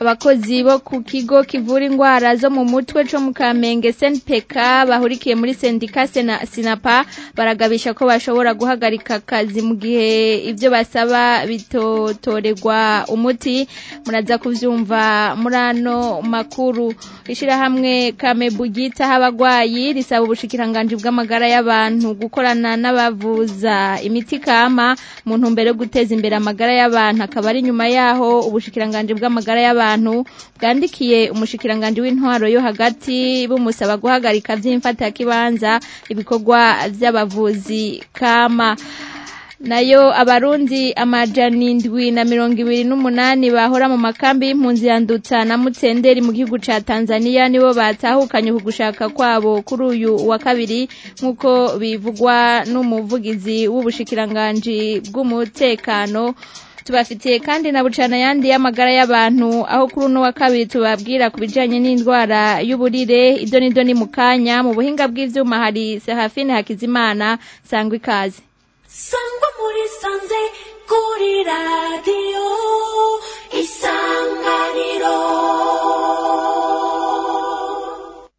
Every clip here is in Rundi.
abakozi bo ku kigo kivura indwara zo mu mutwe cyo mu kamenge snpk bahurikiye muri sendika sinapa baragabisha ko bashobora guhagarika akazi mu gihe ibyo basaba bitotorerwa umuti muraza kubyumva muri ano makuru ishyirahamwe kamebugita habagwayi risaba ubushikiranganji bw'amagara y'abantu gukorana n'abavuza imiti kama mu ntumbero yo guteza imbere amagara y'abantu akaba ari nyuma yaho ubushikiranganji bw'amagara y'abantu abantu bwandikiye umushikiranganji w'intwaro yo hagati bumusaba guhagarika vy'imfata kibanza ibikorwa by'abavuzi kama nayo abarundi amajana indwi na mirongo ibiri n'umunani bahora mu makambi y'impunzi ya ndutsa na mutsenderi mu gihugu ca Tanzania nibo batahukanye ku gushaka kwabo kuri uyu wa kabiri nk'uko bivugwa n'umuvugizi w'ubushikiranganji bw'umutekano tubafitiye kandi na bucana ayandi y'amagara y'abantu aho kuri uno wa kabiri tubabwira ku bijyanye n'indwara y'uburire ibyo n'ibyo ni mu kanya mu buhinga bw'ibyuma hari sehafine hakizimana sangwa ikaze sangwa muri sanze kuri radiyo isanganiro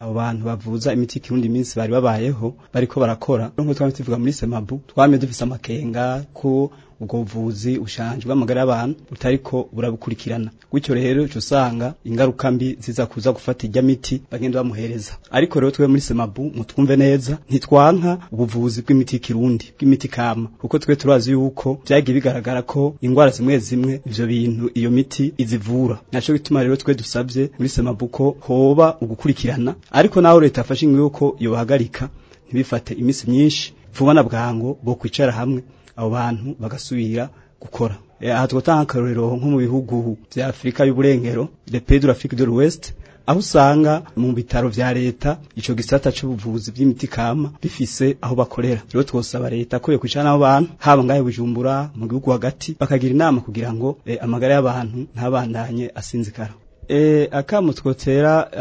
abo bantu bavuza imiti kirundi minsi bari babayeho bariko barakora nkuko twamwe tuvuga muri semabu twame dufise amakenga ko ubwo buvuzi ushanje bw'amagara y'abantu utariko burabukurikirana gutyo rero cyo usanga ingaruka mbi ziza kuza gufata ijya miti bagenda bamuhereza ariko rero twe muri semabu mutwumve neza ntitwanka ubuvuzi bw'imiti kirundi bw'imiti kama kuko twe turazi yuko byagiye bigaragara ko indwara zimwe zimwe ivyo bintu iyo miti izivura naco bituma rero twe dusabye muri semabu ko hoba ugukurikirana ariko naho leta afashe yuko yobahagarika ntibifate iminsi myinshi vuba na bwango bo kwicara hamwe abo bantu bagasubira gukora eh, aha twatanga akarorero nko mu bihugu bya afurika y'uburengero le pays de l'afrique de l'ouest aho usanga mu bitaro bya leta icyo gisata cy’ubuvuzi bw'imiti kama bifise aho bakorera rero twosaba leta ko yokwicana n'abo bantu haba ngaye bujumbura mu gihugu hagati bakagira inama kugira ngo eh, amagara y'abantu ntabandanye asinzikara eh, akamo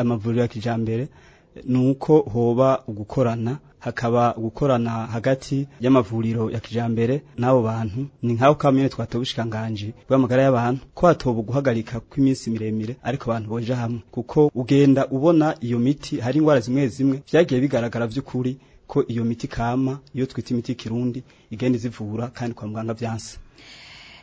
amavuriro ya kijambere uko hoba ugukorana hakaba gukorana hagati y'amavuriro ya kijambere n'abo bantu ni nk'aho kamwe twatoba ubushikanganje bw'amagara y'abantu ko hatoba guhagarika kw'iminsi miremire ariko abantu boje hamwe kuko ugenda ubona iyo miti hari indwara zimwe zimwe byagiye bigaragara by’ukuri ko iyo miti kama iyo twita imiti kirundi igenda izivura kandi kwa muganga vyanse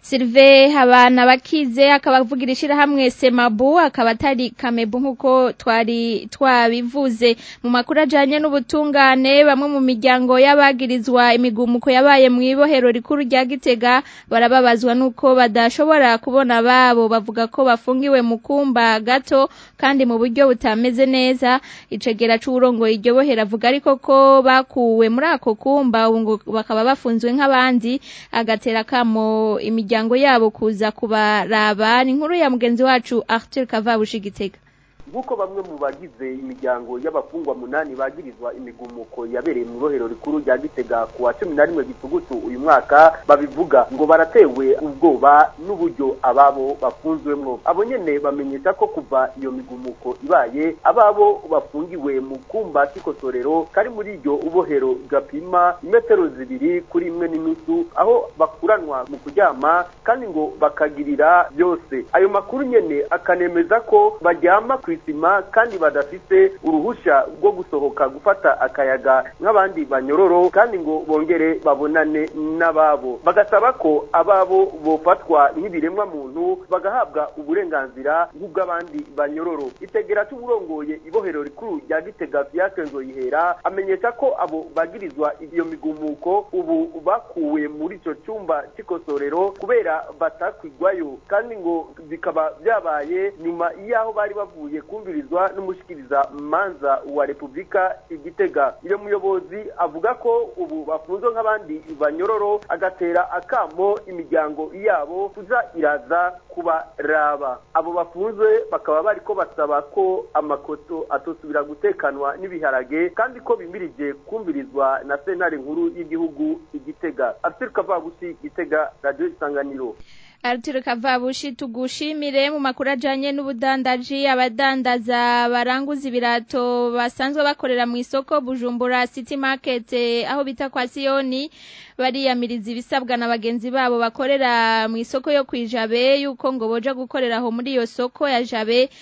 Sylvain habana bakize akaba avugira ishyirahamwe Semabu akaba atari Kamebu nkuko twari twabivuze mu makuru ajanye n'ubutungane bamwe mu miryango y'abagirizwa imigumuko yabaye mu ibohero rikuru rya Gitega barababazwa nuko badashobora kubona babo bavuga ko bafungiwe mu kumba gato kandi mu buryo butameze neza icegera c'urongo iryo bohera avuga ariko ko bakuwe muri ako kumba bakaba bafunzwe nk'abandi agatera kamo imiryango imiryango yabo kuza kubaraba ni inkuru ya mugenzi wacu Arthur Kavabushi nk'uko bamwe mu bagize imiryango y'abafungwa munani bagirizwa imigumuko yabereye mu rohero rikuru rya gitega ku wa cumi na rimwe gitugutu uyu mwaka babivuga ngo baratewe ubwoba n'uburyo ababo bafunzwemo abo nyene bamenyesha ko kuva iyo migumuko ibaye ababo bafungiwe mu kumba k'ikosorero kari muri iryo ubohero gapima imetero zibiri kuri imwe n'inusu aho bakuranwa mu kuryama kandi ngo bakagirira byose ayo makuru nyene akanemeza ko baryama ku isima kandi badafite uruhushya rwo gusohoka gufata akayaga nk'abandi banyororo kandi ngo bongere babonane n'ababo bagasaba ko ababo bofatwa nk'ibiremwa muntu bagahabwa uburenganzira nk'ubw'abandi banyororo itegera cy'uburongoye ibohero rikuru rya gitega fiake nzoyihera amenyesha ko abo bagirizwa iyo migumuko ubu bakuwe muri icyo cyumba cy'ikosorero kubera batakwigwayo kandi ngo bikaba byabaye nyuma y'aho bari bavuye kumvirizwa n'umushyikiriza manza wa repubulika igitega iyo muyobozi avuga ko ubu bafunzwe nk'abandi banyororo agatera akamo imiryango yabo kuza iraza kubaraba abo bafunzwe bakaba bari ko basaba ko amakoto atosubira gutekanwa n'ibiharage kandi ko bimirije kumvirizwa na sentare nkuru y'igihugu igitega abisirika vagusi igitega radiyo isanganiro Arthur Kavabushi tugushimire mu makuru ajanye n'ubudandaji abadandaza baranguza ibirato basanzwe bakorera mu isoko Bujumbura City Market aho bita kwa Sioni bariyamiriza ibisabwa na bagenzi babo bakorera mu isoko yo ku ijabe yuko ngo boja aho muri iyo soko ya jabe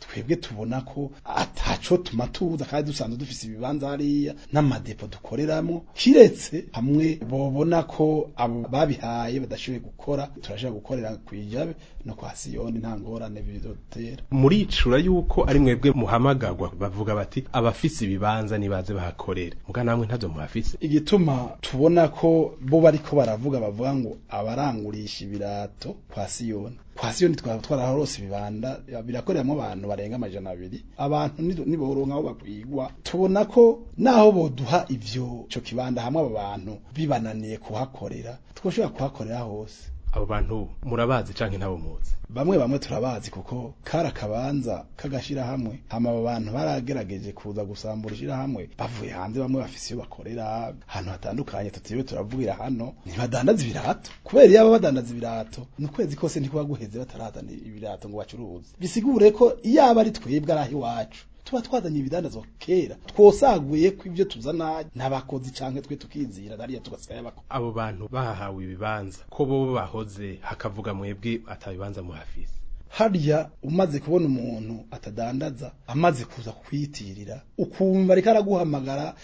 twebwe tubona ko ataco tuma tuza kandi dusanzwe dufise ibibanza hariya n'amadepo dukoreramo. kiretse hamwe bobona ko abo babihaye badashoboye gukora turashaka gukorera kwijabe no kwa siyoni nta ngorane bizotera muricura yuko ari mwebwe muhamagarwa bavuga bati abafise ibibanza nibaze bahakorera muga namwe ntazo muhafise igituma tubona ko bo bariko baravuga bavuga ngo abarangurisha ibirato kwa siyoni kwa siyoni twaba twarahorose ibibanda birakoreramo abantu barenga amajana abiri abantu niboronka aho bakwigwa tubona ko naho boduha ivyo co kibanda hamwe abo bantu bibananiye kuhakorera twoshobora kuhakorera hose abo bantu murabazi canke ntabo muzi bamwe bamwe turabazi kuko kari akabanza k'agashirahamwe hama abo bantu baragerageje kuza gusambura ishirahamwe bavuye hanze bamwe bafise iyo bakorera ahantu hatandukanye tutiriwe turavugira hano ntibadandaza ibirato kubera iyo baba badandaza ibirato ni ukwezi kose ntikuba guheze batarazana ibirato ngo bacuruze bisigure ko iyo aba ari twebwe ari aho iwacu tuba twazanye ibidandazwa kera twosaguye ko ibyo tuzana ntabakozi cyangwa twe tukizira dariya tugasikaya bako abo bantu bahawe ibibanza ko bo bahoze hakavuga mwebwe atabibanza muhafise harya umaze kubona umuntu atadandaza amaze kuza kwiyitirira ukumva reka araguhamagara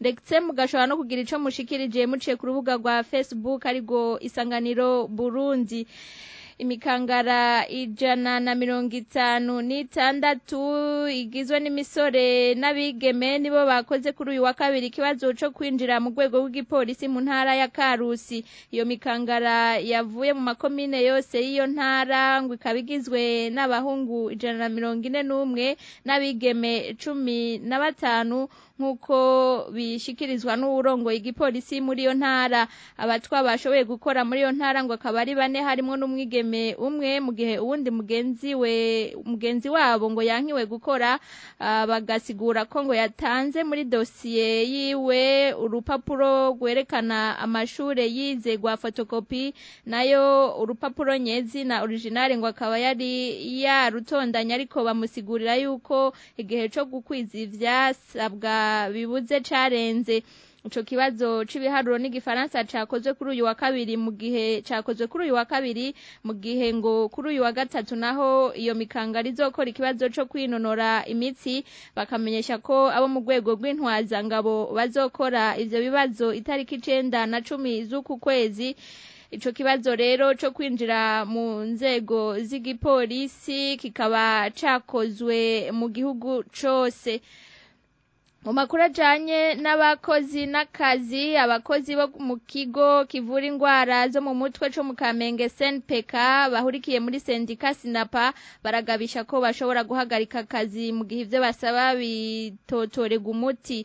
ndetse mugashobora no kugira icyo mushikirije muciye ku rubuga gwa facebook ariko isanganiro burundi imikangara ijana na mirongo itanu n'itandatu igizwe n'imisore n'abigeme nibo bakoze kuri uyu wa kabiri ikibazo cyo kwinjira mu rwego rw'igipolisi mu ntara ya Karusi iyo mikangara yavuye mu makomine yose y'iyo ntara ngo ikaba igizwe n'abahungu ijana na mirongo ine n'umwe n'abigeme cumi na batanu nk'uko bishikirizwa n'uwurongoye igipolisi muri iyo ntara abatwa bashoboye gukora muri iyo ntara ngo akaba ari bane harimo n'umwigeme umwe mu gihe uwundi mugenzi we mugenzi wabo ngo yankiwe gukora ah, bagasigura ko ngo yatanze muri dosiye yiwe urupapuro rwerekana amashuri yize rwa fotokopi nayo urupapuro nyezi na original ngo akaba yari yarutondanya ariko bamusigurira yuko igihe cyo gukwiza sabwa bibuze carenze ico kibazo c'ibiharuro n'igifaransa cakozwe kuri uyu wa kabiri mu gihe cakozwe kuri uyu wa kabiri mu gihe ngo kuri uyu wa gatatu naho iyo mikanga rizokora ikibazo co kwinonora imitsi bakamenyesha ko abo mu rwego rw'intwaza ngabo bazokora ivyo bibazo itariki icenda na cumi z'uku kwezi ico kibazo rero co kwinjira mu nzego z'igipolisi kikaba cakozwe mu gihugu cose mu ajyanye n'abakozi n'akazi abakozi bo mu kigo kivura indwara zo mu mutwe cyo mu kamenge senpeka bahurikiye muri sendika sinapa baragabisha ko bashobora guhagarika akazi mu gihe ibyo basaba bitotorega umuti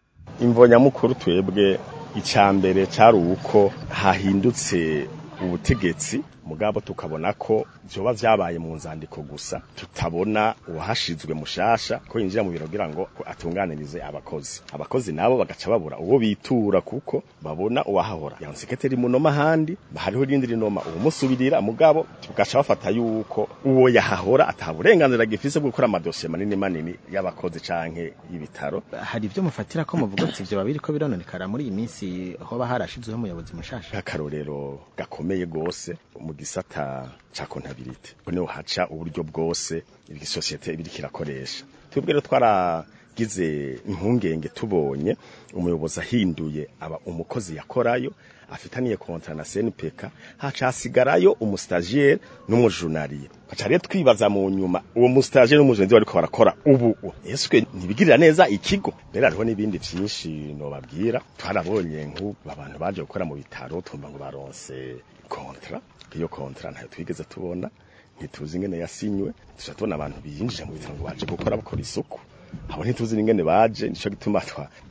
imvo nyamukuru twebwe icya mbere cyari uko hahindutse ubutegetsi mugabo tukabona ko vyoba byabaye mu nzandiko gusa tutabona uwahashizwe mushasha ko yinjira mu biro kugira ngo atunganirize abakozi abakozi nabo bagaca babura uwo bitura kuko babona uwahahora yanseketeri munoma ahandi hariho irindi rinoma uwo musubirira mugabo tugaca bafata yuko uwo yahahora ataburenganzira gifise bwo gukora amadosiye manini manini y'abakozi canke y'ibitaro hari ibyo mufatira ko muvuga ati ibyo babiri ko birononekara muri iyi minsi hoba harashizweho umuyobozi mushasha akarorero gakomeye gose gisata ca kontabirite niho haca uburyo bwose iyi sosiyete ibiri kirakoresha twebwe twara tugize impungenge tubonye umuyobozi ahinduye aba umukozi yakorayo afitaniye kontara na SNPK hacasigarayo umustajere n'umujunariye haca twibaza mu nyuma uwo mustajere n'umujunariye ariko barakora ubu eswe ntibigirira neza ikigo rero hariho n'ibindi byinshi no babwira twarabonye nk'ubu baje gukora mu bitaro tumva ngo baronse kontra iyo kontra ntayo twigeze tubona ntituzi ingene yasinywe tuca tubona abantu binjira mu bitaro ngo baje gukora bakora isuku abo ntituzi n'ingene baje nico gituma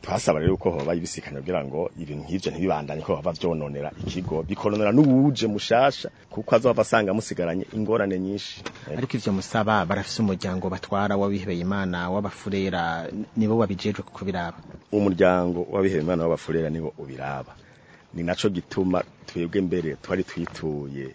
twasaba rero uko hoba ibisikanya kugira ngo ibintu nk'ivyo ntibibandanye ko bava vyononera ikigo bikononera n'uwuje mushasha kuko azohava basanga musigaranye ingorane nyinshi ariko ivyo musaba barafise umuryango batwara w'abihebeye imana w'abafurera nibo babijejwe biraba umuryango w'abihebeye imana w'abafurera nibo ubiraba ni naco gituma twebwe mbere twari twituye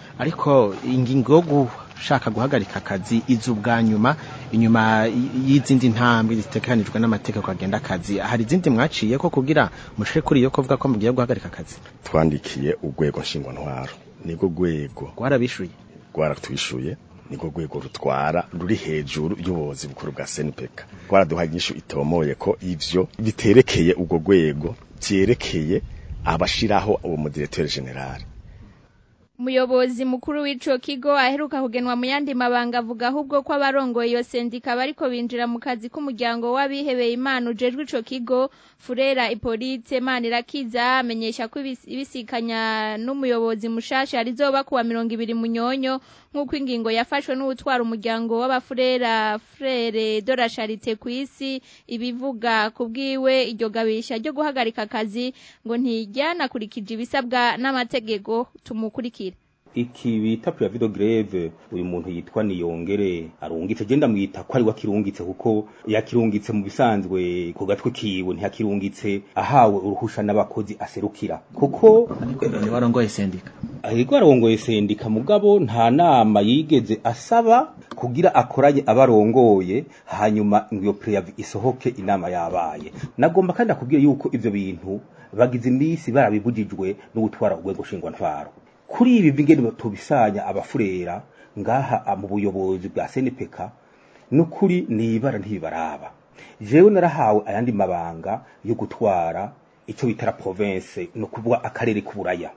ariko ingingo yo ushaka guhagarika akazi iza ubwa nyuma inyuma y'izindi ntambwe zitekanijwe n'amategeko agenda akazi hari izindi mwaciye ko kugira mushike kuri iyo kuvuga ko mugiye guhagarika akazi twandikiye urwego nshingwantwaro nibwo rwego rwarabishuye rwaratwishuye niko rwego rutwara ruri hejuru y'ubuyobozi bukuru bwa senipeka twaraduha inyishu itomoye ko ibyo biterekeye urwo rwego byerekeye abashiraho uwo mudiretere generale umuyobozi mukuru w'ico kigo aheruka kugenwa mu yandi mabanga avuga ahubwo ko abarongoye iyo sendika bariko binjira mu kazi k'umuryango w'abihebeye imana ujejwe ico kigo furera ipolite manirakiza amenyesha ko ibisikanya n'umuyobozi mushasha rizoba kuwa mirongo ibiri munyonyo nk'uko ingingo yafashwe n'utwara umuryango w'abafurera frere de la charite kw'isi ibivuga kubwiwe bwiwe iryo gabisha ryo guhagarika akazi ngo ntiryanakurikije ibisabwa n'amategeko tumukurikira iki bita puravido greve uyu muntu yitwa niyongere arungitse genda mwita ko ari wakirungitse kuko yakirungitse mu bisanzwe ku gatwe kiwe ntiyakirungitse ahawe uruhusha n'abakozi aserukira kuko ariko arongoye sendika ariko arongoye sendika mugabo nta nama yigeze asaba kugira akoranye abarongoye hanyuma ngo iyo preavi isohoke inama yabaye nagomba kandi akubwira yuko ibyo bintu bagize iminsi barabibujijwe n’ubutwara gutwara urwego nshingwantwaro kuri ibi bingene tubisanya abafurera ngaha ah, mu buyobozi bwa senepeka n'ukuri nibara ntibaraba jewe narahawe ayandi mabanga yo gutwara icyo bitara province no kuvuga akarere k'uburaya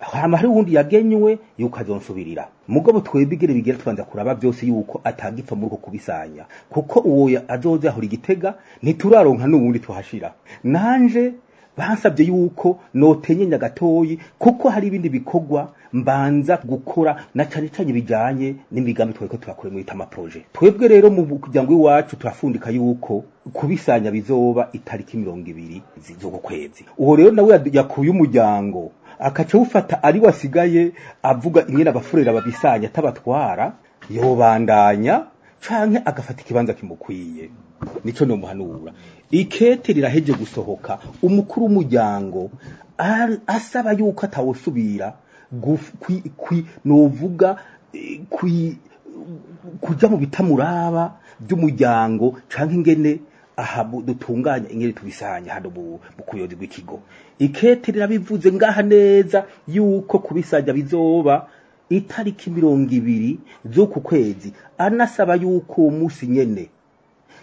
hama hari uwundi yagenywe yuko azonsubirira mugabo twebigere bigera tubanza kuraba byose yuko atagipfa muri uko kubisanya kuko uwo azoza ahora igitega ntituraronka n'uwundi tuhashira nanje bansabye yuko notenyenya gatoyi kuko hari ibindi bikorwa mbanza gukora na cyane cyane bijyanye n'imigambi twari turakore muri tama proje twebwe rero mu muryango w'iwacu turafundika yuko kubisanya bizoba itariki mirongo ibiri kwezi uwo rero nawe yakuye umuryango akaca awufata ari wasigaye avuga imwe n'abafurera babisanya atabatwara yobandanya canke agafata ikibanza kimukwiye nico no muhanura ikete riraheje gusohoka umukuru w'umuryango asaba yuko atawusubira novuga eh, kujya mu bitamuraba by'umuryango cyangwa ingene aha dutunganya ingeri tubisanye hano mu kuyozi rw'ikigo ikete rirabivuze ngaha neza yuko kubisajya bizoba itariki mirongo ibiri z'uku kwezi anasaba yuko uwo munsi nyene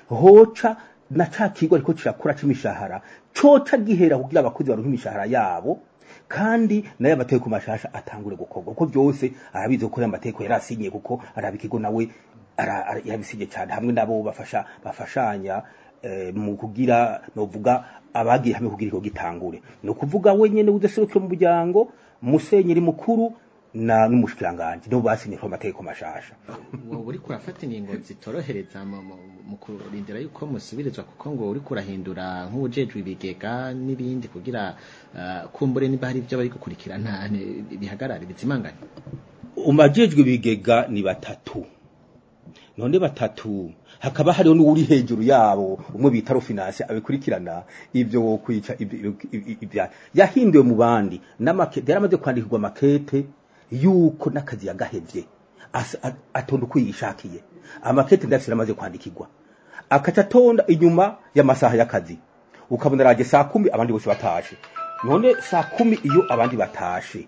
hoca na ca kigo ariko kirakora c'imishahara coca gihera kugira abakozi baronke imishahara yabo kandi nayo amategeko mashasha atangure gukorwa kuko byose arabizi ko amategeko asinye kuko arabi ikigo nawe yabisinye cyane hamwe nabo bafasha bafashanya eh, mu kugira novuga abagiye hamwe kugira ikigo gitangure ni ukuvuga we nyene udaserukira mu muryango musenyeri mukuru n'umushikiranganji nibo basinyijeho amategeko mashasha wowe kurafata urafata ingingo zitorohereza mu kurindira yuko musubirizwa kuko ngo uri urahindura nk'uwujejwe ibigega n'ibindi kugira kumbure niba hari ibyo bari gukurikirana bihagarare bizimangane umajejwe ibigega ni batatu none batatu hakaba hariho n'uri hejuru yabo umwe bita rufinanse abikurikirana ibyo wo kwica ibya yahinduwe mu bandi n'amakete amaze kwandikirwa makete yuko n'akazi yagahebye atonda uko yishakiye amakete ndashyira amaze kwandikirwa akaca atonda inyuma y'amasaha y'akazi ukabona araje saa kumi abandi bose batashe none saa kumi iyo abandi batashe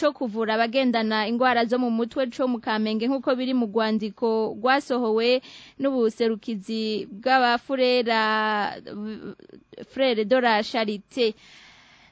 co kuvura abagendana ingwara zo mu mutwe co mu Kamenge nkuko biri mu gwandiko rwasohowe n'ubuserukizi bw'abafurera Frere Dora Charité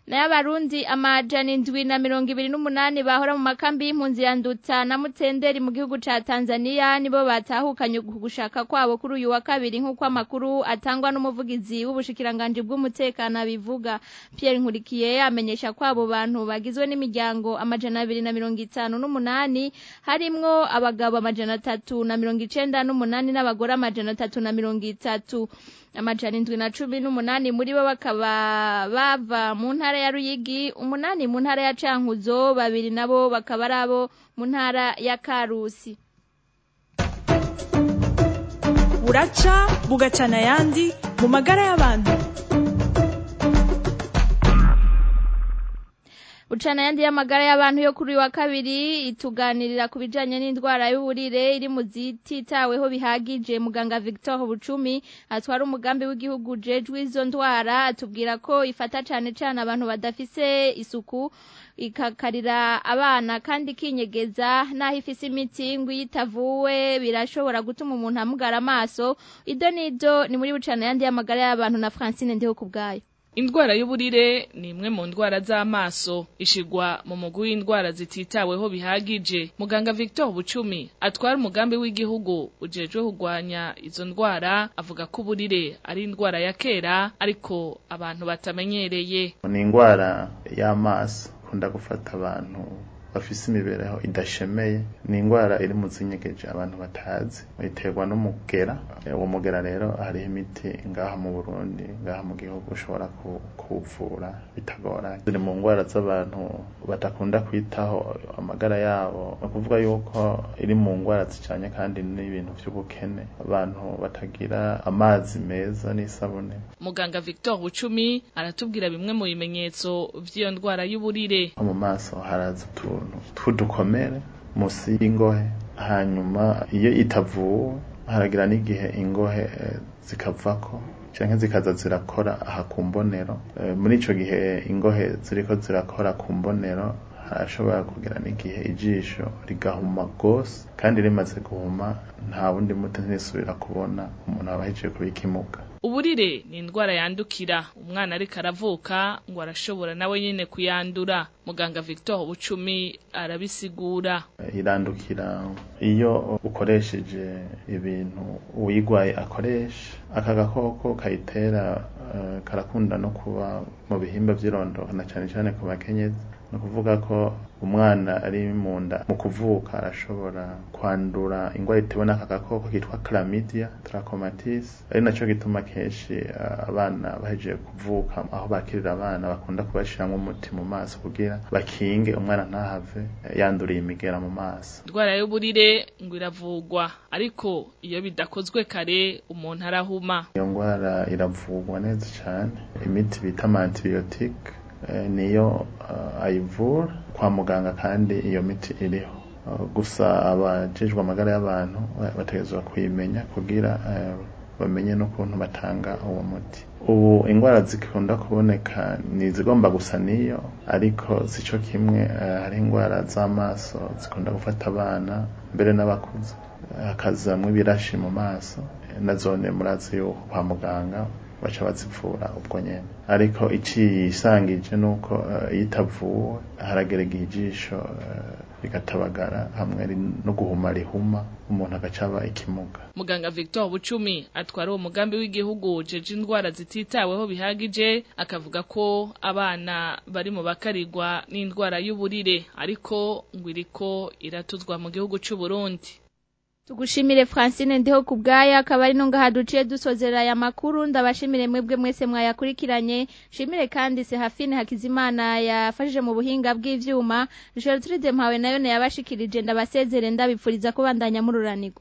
nayo abarundi amajana indwi na mirongo ibiri n'umunani bahora mu makambi y'impunzi ya ndutsa na mutsenderi mu gihugu cya tanzania nibo batahukanye gushaka kwabo kuri uyu wa kabiri nk'uko amakuru atangwa n'umuvugizi w'ubushikiranganji bw'umutekano abivuga pierre nkurikiye amenyesha ko abo bantu bagizwe n'imiryango amajana abiri na mirongo itanu n'umunani harimo abagabo amajana atatu na mirongo icenda n'umunani n'abagore amajana atatu na mirongo itatu amajana indwi na cumi n'umunani muri bo bakaba bava mu ntara ya Ruyigi umunani mu ntara ya Cankuzo babiri nabo bakaba ari abo mu ntara ya Karusi buraca bugacana ayandi mu magara y'abantu ucana ayandi y'amagara y'abantu yo kuri wa kabiri ituganirira ku bijyanye n'indwara y'uburire iri mu zititaweho bihagije muganga victor bucumi atwara umugambi w'igihugu jejwe izo ndwara atubwira ko ifata cyane cyane abantu badafise isuku ikakarira abana kandi ikinyegeza n'aho ifise imiti ngo iyo birashobora gutuma umuntu amugara amaso ido n'ido ni muri bucana ayandi y'amagara y'abantu na francine ndiho ku indwara y'uburire ni imwe mu ndwara z'amaso ishigwa mu mugwi w'indwara zititaweho bihagije muganga victor bucumi atwara umugambi w'igihugu ujejwe kurwanya izo ndwara avuga ko uburire ari indwara ya kera ariko abantu batamenyereye ni indwara y'amaso ikunda gufata abantu bafise imibereho idashemeye ni indwara iri mu zinyegeje abantu batazi iterwa n'umugera uwo mugera rero hariho imiti ngaha mu Burundi ngaha mu gihugu ushobora kuwuvura bitagoranye ziri mu ndwara z'abantu badakunda kwitaho amagara yabo ni ukuvuga yuko iri mu ndwara zicanye kandi n'ibintu by’ubukene abantu batagira amazi meza n'isabune muganga Victor Bucumi aratubwira bimwe mu bimenyetso byiyo ndwara y'uburire mu maso haraza utuntu utuntu tw'udukomere munsi y'ingohe hanyuma iyo itavuwe haragira n'igihe ingohe eh, zikava ko cyangwa zikaza zirakora aha ku mbonero eh, muri icyo gihe ingohe ziriko zirakora ku mbonero harashobora kugira n'igihe ijisho rigahuma rwose kandi rimaze guhuma nta wundi muti ntirisubira kubona umuntu aba ahejeje kuba uburire ni indwara yandukira umwana ariko aravuka ngo arashobora nawe nyine kuyandura muganga victor ubucumi arabisigura irandukira iyo ukoresheje ibintu uyirwaye akoresha aka gakoko kayitera eh, karakunda no kuba mu bihimba na cyane cyane ku bakenyezi ni ukuvuga ko umwana ari mu nda mu kuvuka arashobora kwandura ingwara itewe n'aka gakoko kitwa chlamydia trachomatis ari nacyo gituma kenshi abana bahejeje kuvuka aho bakirira abana bakunda kubashiramwo umuti mu maso kugira bakinge umwana ntahave yanduriye imigera mu maso indwara y'uburire ngo iravugwa ariko iyo bidakozwe kare umuntu arahuma iyo ndwara iravugwa neza cyane imiti bita antibiyotike Eh, niyo ayivura eh, kwa muganga kandi iyo miti iriho eh, gusa abajejwe amagara y'abantu bategerezwa kuyimenya kugira bamenye n'ukuntu batanga uwo muti ubu indwara zikunda kuboneka ni izigomba gusa n'iyo ariko si cyo kimwe hari indwara z'amaso zikunda gufata abana mbere n'abakuze hakazamwo ibirashi mu maso na zone murazi yuko kwa muganga baca bazivura ubwo nyene ariko iciyisangije nuko uko eh, itavuwe haragerega ijisho eh, rikatabagara hamwe no guhuma rihuma umuntu agacaba ikimuga muganga Victor Bucumi atwara uwo mugambi w'igihugu jeje indwara zititaweho bihagije akavuga ko abana bari mu bakarigwa n'indwara y'uburire ariko ngo iriko iratuzwa mu gihugu c'u Burundi tugushimire francine ndeho ku bwaya akaba ari ntungaha duciye aya makuru ndabashimire mwebwe mwese mwayakurikiranye nshimire kandi Se Hafine hakizimana yafashije mu buhinga bw'ibyuma jertrude mpawe nayo yabashikirije ndabasezere ndabipfuriza kubandanya mu ruranirwa